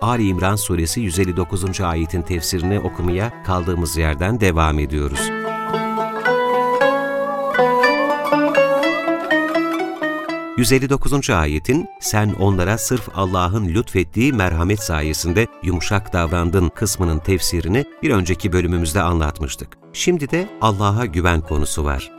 Ali İmran Suresi 159. ayetin tefsirini okumaya kaldığımız yerden devam ediyoruz. ...159. ayetin sen onlara sırf Allah'ın lütfettiği merhamet sayesinde yumuşak davrandın kısmının tefsirini bir önceki bölümümüzde anlatmıştık. Şimdi de Allah'a güven konusu var.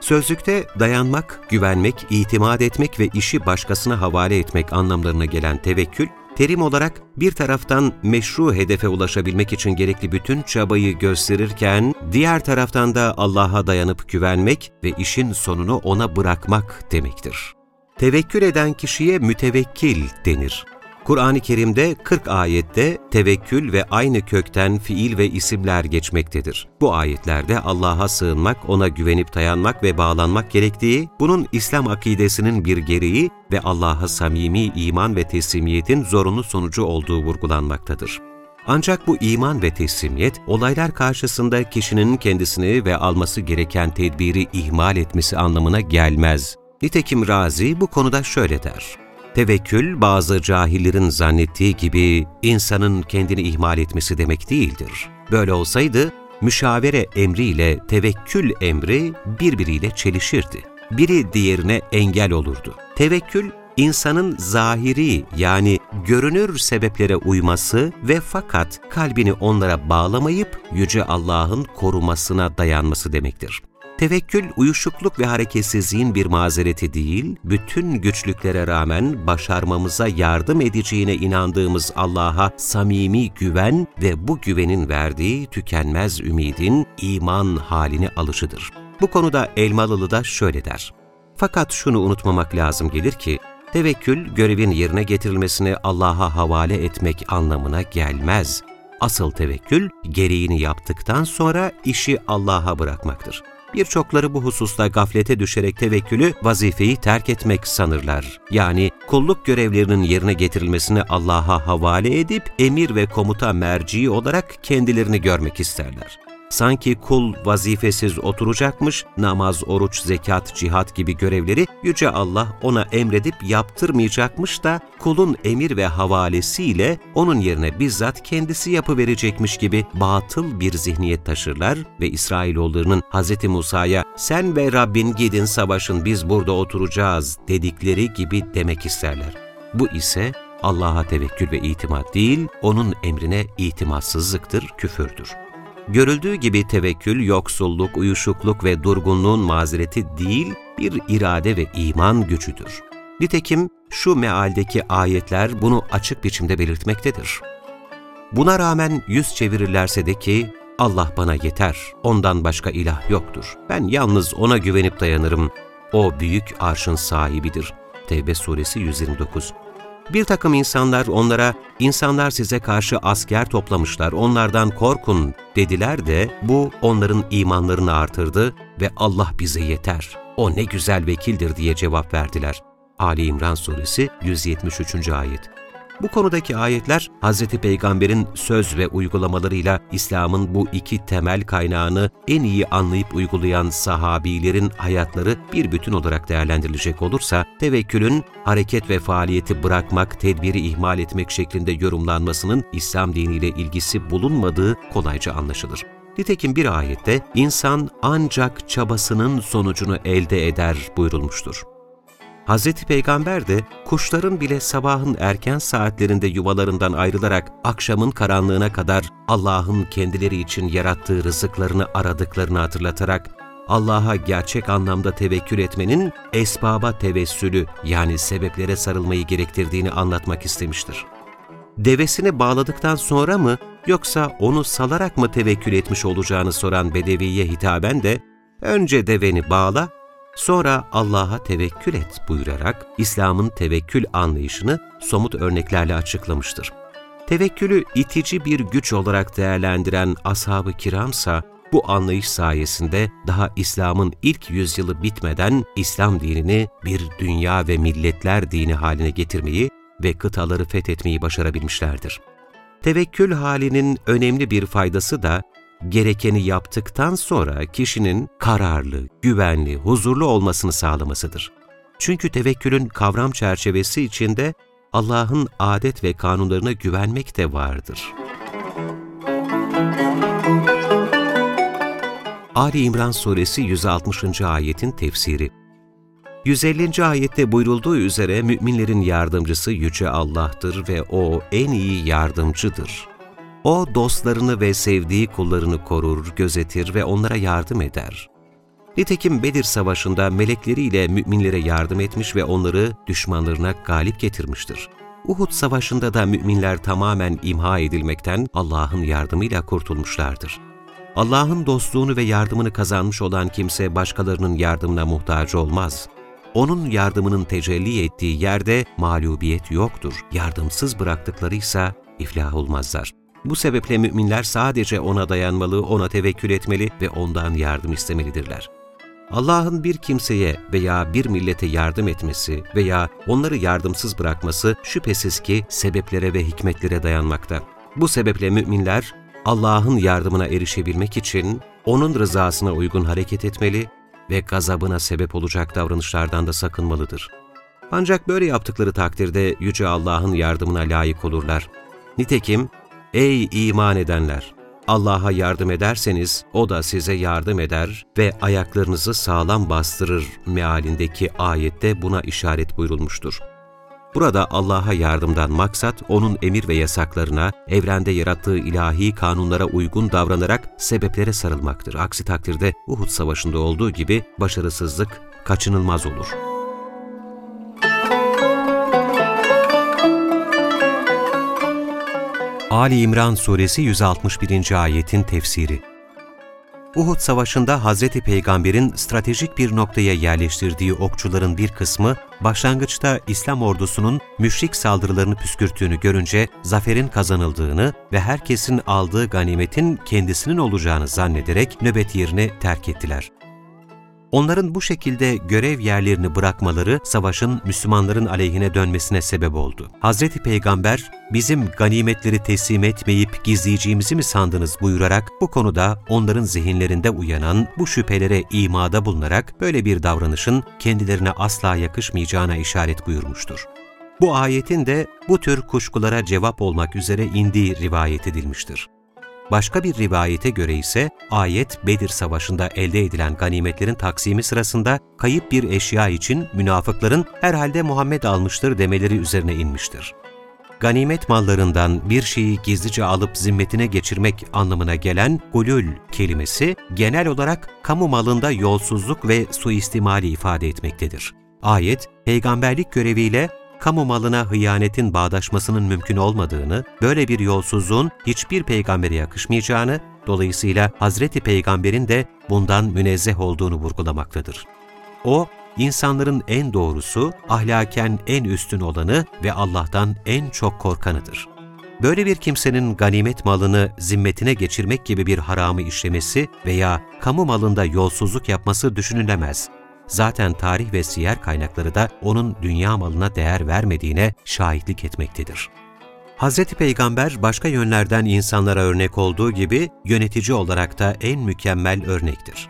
Sözlükte dayanmak, güvenmek, itimat etmek ve işi başkasına havale etmek anlamlarına gelen tevekkül, terim olarak bir taraftan meşru hedefe ulaşabilmek için gerekli bütün çabayı gösterirken, diğer taraftan da Allah'a dayanıp güvenmek ve işin sonunu ona bırakmak demektir. Tevekkül eden kişiye mütevekkil denir. Kur'an-ı Kerim'de 40 ayette tevekkül ve aynı kökten fiil ve isimler geçmektedir. Bu ayetlerde Allah'a sığınmak, ona güvenip dayanmak ve bağlanmak gerektiği, bunun İslam akidesinin bir gereği ve Allah'a samimi iman ve teslimiyetin zorunlu sonucu olduğu vurgulanmaktadır. Ancak bu iman ve teslimiyet, olaylar karşısında kişinin kendisini ve alması gereken tedbiri ihmal etmesi anlamına gelmez. Nitekim Razi bu konuda şöyle der. Tevekkül, bazı cahillerin zannettiği gibi insanın kendini ihmal etmesi demek değildir. Böyle olsaydı, müşavere emriyle tevekkül emri birbiriyle çelişirdi. Biri diğerine engel olurdu. Tevekkül, insanın zahiri yani görünür sebeplere uyması ve fakat kalbini onlara bağlamayıp Yüce Allah'ın korumasına dayanması demektir. Tevekkül, uyuşukluk ve hareketsizliğin bir mazereti değil, bütün güçlüklere rağmen başarmamıza yardım edeceğine inandığımız Allah'a samimi güven ve bu güvenin verdiği tükenmez ümidin iman halini alışıdır. Bu konuda Elmalılı da şöyle der. Fakat şunu unutmamak lazım gelir ki, tevekkül görevin yerine getirilmesini Allah'a havale etmek anlamına gelmez. Asıl tevekkül, gereğini yaptıktan sonra işi Allah'a bırakmaktır. Birçokları bu hususta gaflete düşerek tevekkülü vazifeyi terk etmek sanırlar. Yani kulluk görevlerinin yerine getirilmesini Allah'a havale edip emir ve komuta merci olarak kendilerini görmek isterler. Sanki kul vazifesiz oturacakmış, namaz, oruç, zekat, cihat gibi görevleri Yüce Allah ona emredip yaptırmayacakmış da kulun emir ve havalesiyle onun yerine bizzat kendisi yapıverecekmiş gibi batıl bir zihniyet taşırlar ve İsrailoğullarının Hz. Musa'ya sen ve Rabbin gidin savaşın biz burada oturacağız dedikleri gibi demek isterler. Bu ise Allah'a tevekkül ve itimat değil, onun emrine itimatsızlıktır, küfürdür. Görüldüğü gibi tevekkül, yoksulluk, uyuşukluk ve durgunluğun mazereti değil, bir irade ve iman gücüdür. Nitekim şu mealdeki ayetler bunu açık biçimde belirtmektedir. Buna rağmen yüz çevirirlerse de ki, Allah bana yeter, ondan başka ilah yoktur. Ben yalnız ona güvenip dayanırım. O büyük arşın sahibidir. Tevbe suresi 129 bir takım insanlar onlara, insanlar size karşı asker toplamışlar, onlardan korkun dediler de bu onların imanlarını artırdı ve Allah bize yeter, o ne güzel vekildir diye cevap verdiler. Ali İmran Suresi 173. Ayet bu konudaki ayetler Hz. Peygamber'in söz ve uygulamalarıyla İslam'ın bu iki temel kaynağını en iyi anlayıp uygulayan sahabilerin hayatları bir bütün olarak değerlendirilecek olursa, tevekkülün hareket ve faaliyeti bırakmak, tedbiri ihmal etmek şeklinde yorumlanmasının İslam diniyle ilgisi bulunmadığı kolayca anlaşılır. Nitekim bir ayette insan ancak çabasının sonucunu elde eder buyurulmuştur. Hz. Peygamber de kuşların bile sabahın erken saatlerinde yuvalarından ayrılarak akşamın karanlığına kadar Allah'ın kendileri için yarattığı rızıklarını aradıklarını hatırlatarak Allah'a gerçek anlamda tevekkül etmenin esbaba tevessülü yani sebeplere sarılmayı gerektirdiğini anlatmak istemiştir. Devesini bağladıktan sonra mı yoksa onu salarak mı tevekkül etmiş olacağını soran Bedevi'ye hitaben de önce deveni bağla Sonra Allah'a tevekkül et buyurarak İslam'ın tevekkül anlayışını somut örneklerle açıklamıştır. Tevekkülü itici bir güç olarak değerlendiren ashab-ı kiramsa, bu anlayış sayesinde daha İslam'ın ilk yüzyılı bitmeden İslam dinini bir dünya ve milletler dini haline getirmeyi ve kıtaları fethetmeyi başarabilmişlerdir. Tevekkül halinin önemli bir faydası da gerekeni yaptıktan sonra kişinin kararlı, güvenli, huzurlu olmasını sağlamasıdır. Çünkü tevekkülün kavram çerçevesi içinde Allah'ın adet ve kanunlarına güvenmek de vardır. Ali İmran Suresi 160. ayetin tefsiri 150. ayette buyurulduğu üzere müminlerin yardımcısı Yüce Allah'tır ve O en iyi yardımcıdır. O dostlarını ve sevdiği kullarını korur, gözetir ve onlara yardım eder. Nitekim Bedir Savaşı'nda melekleriyle müminlere yardım etmiş ve onları düşmanlarına galip getirmiştir. Uhud Savaşı'nda da müminler tamamen imha edilmekten Allah'ın yardımıyla kurtulmuşlardır. Allah'ın dostluğunu ve yardımını kazanmış olan kimse başkalarının yardımına muhtaç olmaz. Onun yardımının tecelli ettiği yerde mağlubiyet yoktur. Yardımsız bıraktıklarıysa iflah olmazlar. Bu sebeple müminler sadece O'na dayanmalı, O'na tevekkül etmeli ve O'ndan yardım istemelidirler. Allah'ın bir kimseye veya bir millete yardım etmesi veya onları yardımsız bırakması şüphesiz ki sebeplere ve hikmetlere dayanmakta. Bu sebeple müminler Allah'ın yardımına erişebilmek için O'nun rızasına uygun hareket etmeli ve gazabına sebep olacak davranışlardan da sakınmalıdır. Ancak böyle yaptıkları takdirde Yüce Allah'ın yardımına layık olurlar. Nitekim, ey iman edenler! Allah'a yardım ederseniz O da size yardım eder ve ayaklarınızı sağlam bastırır mealindeki ayette buna işaret buyurulmuştur. Burada Allah'a yardımdan maksat, O'nun emir ve yasaklarına, evrende yarattığı ilahi kanunlara uygun davranarak sebeplere sarılmaktır. Aksi takdirde Uhud Savaşı'nda olduğu gibi başarısızlık kaçınılmaz olur. Ali İmran Suresi 161. ayetin tefsiri Uhud Savaşı'nda Hazreti Peygamber'in stratejik bir noktaya yerleştirdiği okçuların bir kısmı, başlangıçta İslam ordusunun müşrik saldırılarını püskürttüğünü görünce zaferin kazanıldığını ve herkesin aldığı ganimetin kendisinin olacağını zannederek nöbet yerini terk ettiler. Onların bu şekilde görev yerlerini bırakmaları savaşın Müslümanların aleyhine dönmesine sebep oldu. Hazreti Peygamber, bizim ganimetleri teslim etmeyip gizleyeceğimizi mi sandınız buyurarak bu konuda onların zihinlerinde uyanan bu şüphelere imada bulunarak böyle bir davranışın kendilerine asla yakışmayacağına işaret buyurmuştur. Bu ayetin de bu tür kuşkulara cevap olmak üzere indiği rivayet edilmiştir. Başka bir rivayete göre ise ayet Bedir Savaşı'nda elde edilen ganimetlerin taksimi sırasında kayıp bir eşya için münafıkların herhalde Muhammed almıştır demeleri üzerine inmiştir. Ganimet mallarından bir şeyi gizlice alıp zimmetine geçirmek anlamına gelen gulül kelimesi genel olarak kamu malında yolsuzluk ve suistimali ifade etmektedir. Ayet, peygamberlik göreviyle kamu malına hıyanetin bağdaşmasının mümkün olmadığını, böyle bir yolsuzluğun hiçbir peygambere yakışmayacağını, dolayısıyla Hazreti Peygamber'in de bundan münezzeh olduğunu vurgulamaktadır. O, insanların en doğrusu, ahlaken en üstün olanı ve Allah'tan en çok korkanıdır. Böyle bir kimsenin ganimet malını zimmetine geçirmek gibi bir haramı işlemesi veya kamu malında yolsuzluk yapması düşünülemez. Zaten tarih ve siyer kaynakları da onun dünya malına değer vermediğine şahitlik etmektedir. Hz. Peygamber başka yönlerden insanlara örnek olduğu gibi yönetici olarak da en mükemmel örnektir.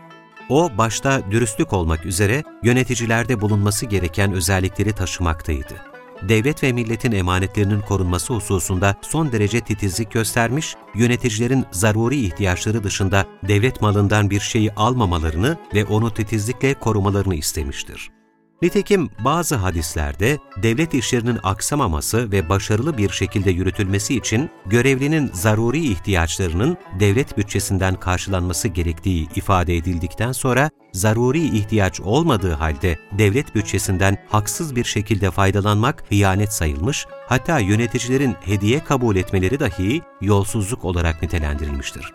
O başta dürüstlük olmak üzere yöneticilerde bulunması gereken özellikleri taşımaktaydı devlet ve milletin emanetlerinin korunması hususunda son derece titizlik göstermiş, yöneticilerin zaruri ihtiyaçları dışında devlet malından bir şeyi almamalarını ve onu titizlikle korumalarını istemiştir. Nitekim bazı hadislerde devlet işlerinin aksamaması ve başarılı bir şekilde yürütülmesi için görevlinin zaruri ihtiyaçlarının devlet bütçesinden karşılanması gerektiği ifade edildikten sonra zaruri ihtiyaç olmadığı halde devlet bütçesinden haksız bir şekilde faydalanmak hıyanet sayılmış, hatta yöneticilerin hediye kabul etmeleri dahi yolsuzluk olarak nitelendirilmiştir.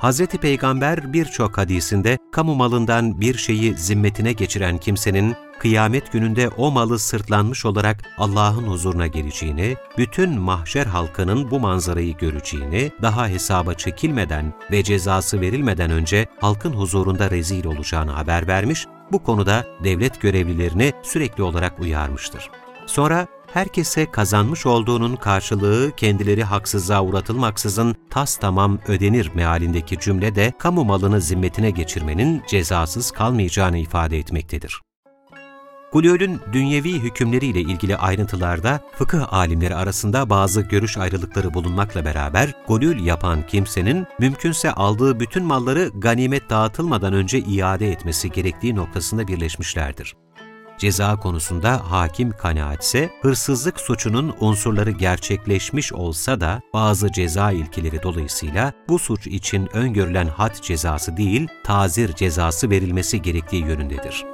Hz. Peygamber birçok hadisinde kamu malından bir şeyi zimmetine geçiren kimsenin kıyamet gününde o malı sırtlanmış olarak Allah'ın huzuruna geleceğini, bütün mahşer halkının bu manzarayı göreceğini, daha hesaba çekilmeden ve cezası verilmeden önce halkın huzurunda rezil olacağını haber vermiş, bu konuda devlet görevlilerini sürekli olarak uyarmıştır. Sonra herkese kazanmış olduğunun karşılığı kendileri haksızlığa uğratılmaksızın tas tamam ödenir mealindeki cümle de kamu malını zimmetine geçirmenin cezasız kalmayacağını ifade etmektedir. Gulül'ün dünyevi hükümleriyle ilgili ayrıntılarda fıkıh alimleri arasında bazı görüş ayrılıkları bulunmakla beraber gulül yapan kimsenin mümkünse aldığı bütün malları ganimet dağıtılmadan önce iade etmesi gerektiği noktasında birleşmişlerdir. Ceza konusunda hakim kanaatse, hırsızlık suçunun unsurları gerçekleşmiş olsa da bazı ceza ilkeleri dolayısıyla bu suç için öngörülen had cezası değil, tazir cezası verilmesi gerektiği yönündedir.